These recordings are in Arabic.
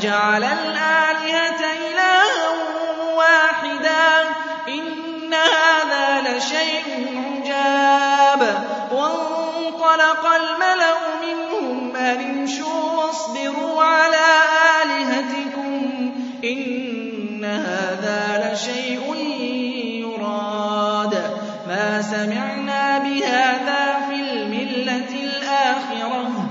أَجَعَلَ الْآلِهَةَ إِلَٰهًا وَاحِدًا ۖ إِنَّ هَٰذَا لَشَيْءٌ عُجَابٌ. وَانطَلَقَ الْمَلَأُ مِنْهُمْ أَنِ امْشُوا وَاصْبِرُوا عَلَىٰ آلِهَتِكُمْ ۖ إِنَّ هَٰذَا لَشَيْءٌ يُرَادُ. مَا سَمِعْنَا بِهَٰذَا فِي الْمِلَّةِ الْآخِرَةِ ۖ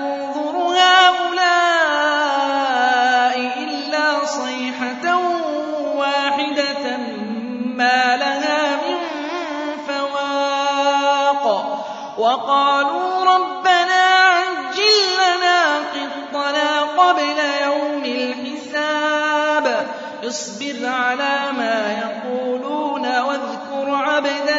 وَقَالُوا رَبَّنَا عَجِّل لَّنَا قِطَّنَا قَبْلَ يَوْمِ الْحِسَابِ اصْبِرْ عَلَىٰ مَا يَقُولُونَ وَاذْكُرْ عَبْدَنَا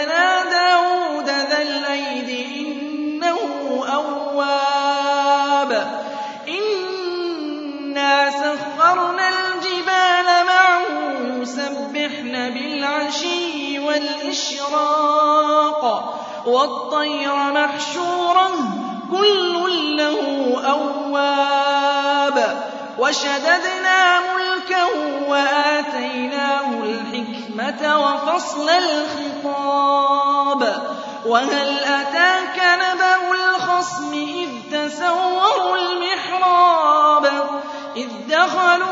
وَالطَّيْرَ مَحْشُورًا ۖ كُلٌّ لَّهُ أَوَّابٌ. وَشَدَدْنَا مُلْكَهُ وَآتَيْنَاهُ الْحِكْمَةَ وَفَصْلَ الْخِطَابِ ۚ. وَهَلْ أَتَاكَ نَبَأُ الْخَصْمِ إِذْ تَسَوَّرُوا الْمِحْرَابَ؟ إِذْ دَخَلُوا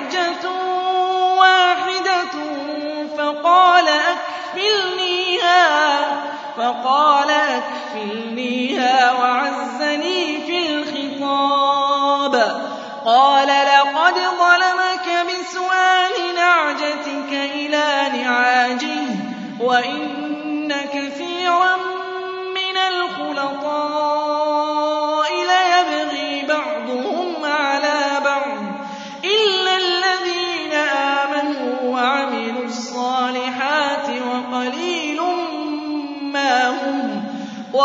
أَكْفِلْنِيهَا وَعَزَّنِي فِي الْخِطَابِ. قَالَ لَقَدْ ظَلَمَكَ بِسُؤَالِ نَعْجَتِكَ إِلَىٰ نِعَاجِهِ ۖ وَإِنَّ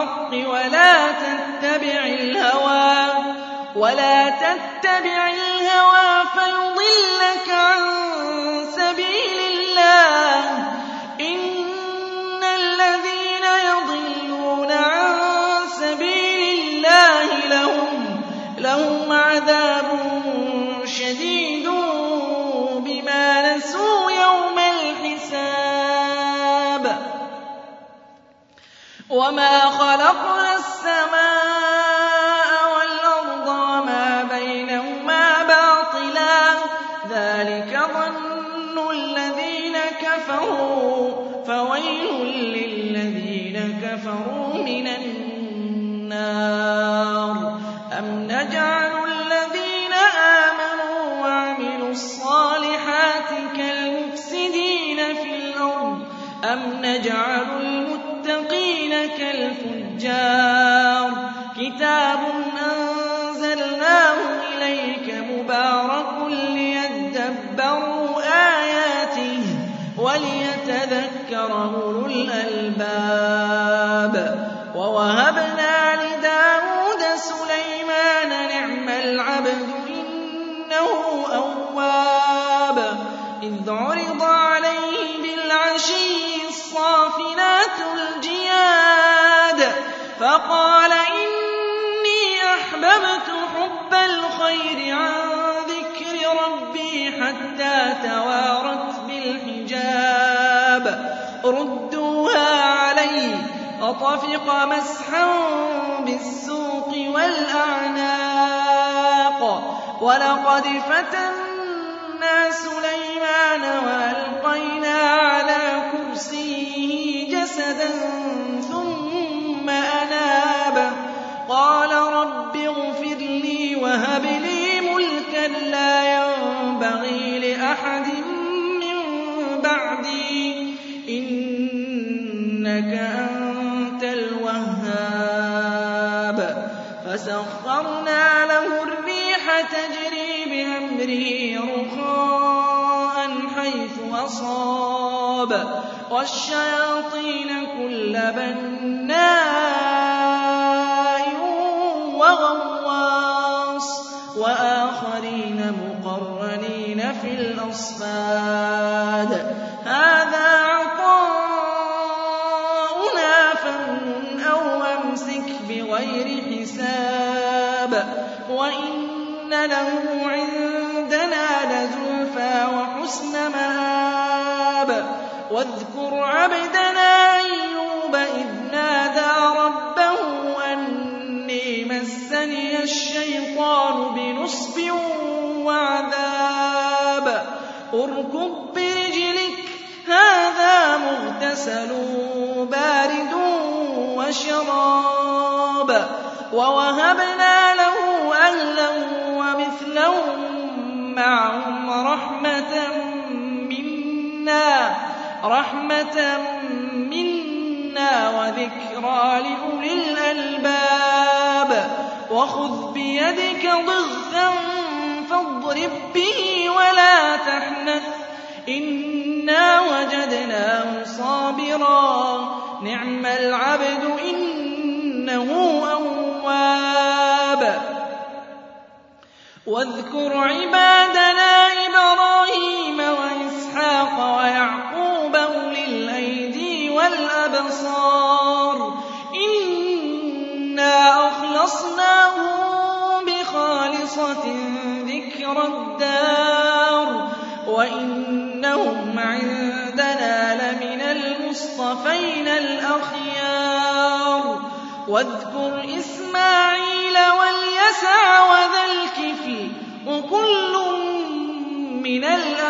بِالْحَقِّ وَلَا تَتَّبِعِ الْهَوَىٰ فَيُضِلَّكَ عَن سَبِيلِ وَمَا خَلَقْنَا السَّمَاءَ أَمْ نَجْعَلُ الْمُتَّقِينَ كَالْفُجَّارِ. كِتَابٌ أَنزَلْنَاهُ إِلَيْكَ مُبَارَكٌ لِّيَدَّبَّرُوا آيَاتِهِ وَلِيَتَذَكَّرَ أُولُو الْأَلْبَابِ. وَوَهَبْنَا لِدَاوُودَ سُلَيْمَانَ ۚ نِعْمَ الْعَبْدُ ۖ إِنَّهُ أَوَّابٌ. إِذْ عُرِضَ الْجِيَادُ فَقَالَ إِنِّي أَحْبَبْتُ حُبَّ الْخَيْرِ عَن ذِكْرِ رَبِّي حَتَّىٰ تَوَارَتْ بِالْحِجَابِ. رُدُّوهَا عَلَيَّ ۖ فَطَفِقَ مَسْحًا بِالسُّوقِ وَالْأَعْنَاقِ. وَلَقَدْ فَتَنَّا سُلَيْمَانَ وَأَلْقَيْنَا جَسَدًا ثُمَّ أَنَابَ. قَالَ رَبِّ اغْفِرْ لِي وَهَبْ لِي مُلْكًا لَّا يَنبَغِي لِأَحَدٍ مِّن بَعْدِي ۖ. إِنَّكَ أَنتَ الْوَهَّابُ. فَسَخَّرْنَا لَهُ الرِّيحَ تَجْرِي بِأَمْرِهِ رُخَاءً حَيْثُ أَصَابَ. وَالشَّيَاطِينَ كُلَّ بَنَّاءٍ وَغَوَّاصٍ وَآخَرِينَ مُقَرَّنِينَ فِي الْأَصْفَادِ. هَٰذَا عَطَاؤُنَا فَامْنُنْ أَوْ أَمْسِكْ بِغَيْرِ حِسَابٍ. وَإِنَّ لَهُ وَاذْكُرْ عَبْدَنَا أَيُّوبَ إِذْ نَادَىٰ رَبَّهُ أَنِّي مَسَّنِيَ الشَّيْطَانُ بِنُصْبٍ وَعَذَابٍ. ارْكُضْ بِرِجْلِكَ ۖ هَٰذَا مُغْتَسَلٌ بَارِدٌ وَشَرَابٌ. وَوَهَبْنَا رَحْمَةً مِّنَّا وَذِكْرَىٰ لِأُولِي الْأَلْبَابِ. وَخُذْ بِيَدِكَ ضِغْثًا فَاضْرِب بِّهِ وَلَا تَحْنَثْ ۗ. إِنَّا وَجَدْنَاهُ صَابِرًا ۚ. نِّعْمَ الْعَبْدُ ۖ إِنَّهُ أَوَّابٌ. وَاذْكُرْ عِبَادَنَا وَالْأَبْصَارِ إِنَّا أَخْلَصْنَاهُم بِخَالِصَةٍ ذِكْرَى الدَّارِ. وَإِنَّهُمْ عِندَنَا لَمِنَ الْمُصْطَفَيْنَ الْأَخْيَارِ. وَاذْكُرْ إِسْمَاعِيلَ وَالْيَسَعَ وَذَا الْكِفْلِ ۖ. وَكُلٌّ مِّنَ الْأَخْيَارِ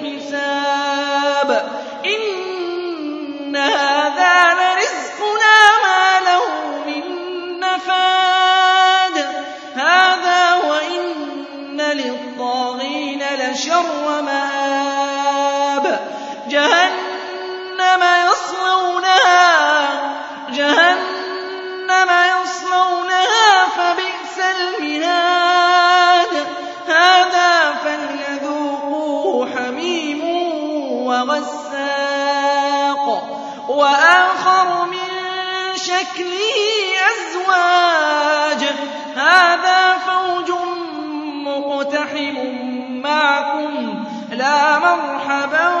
لشر مآب جهنم يصلونها فبئس المهاد. هذا فليذوقوه حميم وغساق. وآخر من شكله أزواج. هذا فوج مقتحم لا مرحبا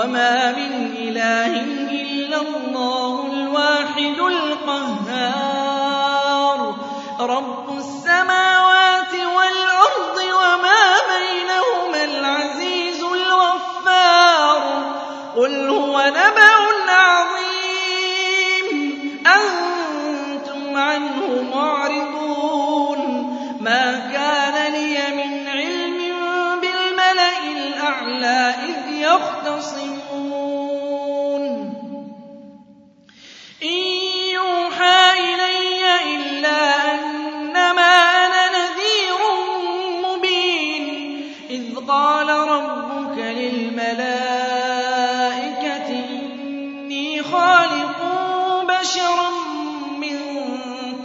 وما من إله إلا الله الواحد القهار رب السماوات والأرض وما بينهما العزيز الغفار قل هو نبأ يختصمون إن يوحى إلي إلا أنما أنا نذير مبين. إذ قال ربك للملائكة إني خالق بشرا من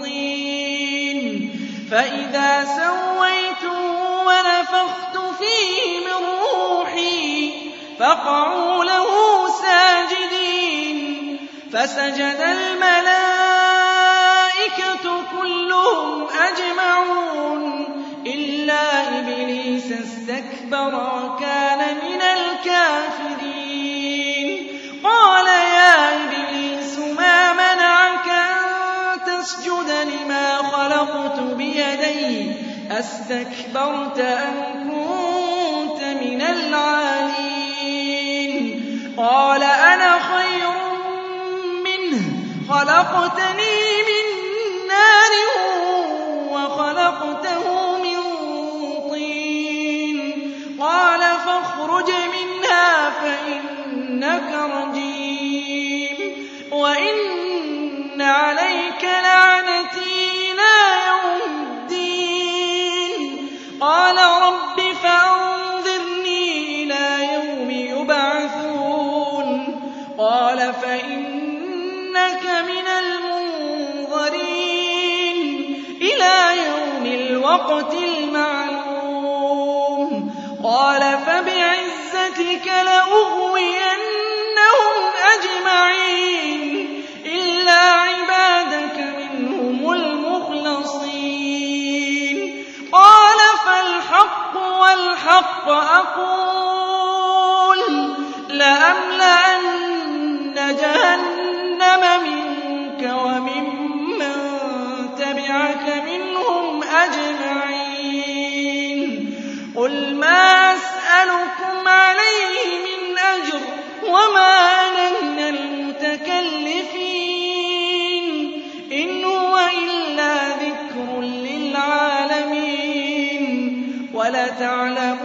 طين. فإذا سويته فقعوا له ساجدين فسجد الملائكة كلهم أجمعون إلا إبليس استكبر وكان من الكافرين. قال يا إبليس ما منعك أن تسجد لما خلقت بيدي؟ أستكبرت أم خلقتني من فبعزتك لأغوينهم أجمعين إلا عبادك منهم المخلصين. قال فالحق والحق أقول لأملأن جهنم منك وممن تبعك منهم أجمعين. قل ما أسألكم وما أنا من المتكلفين إن هو إلا ذكر للعالمين ولتعلمن نبأه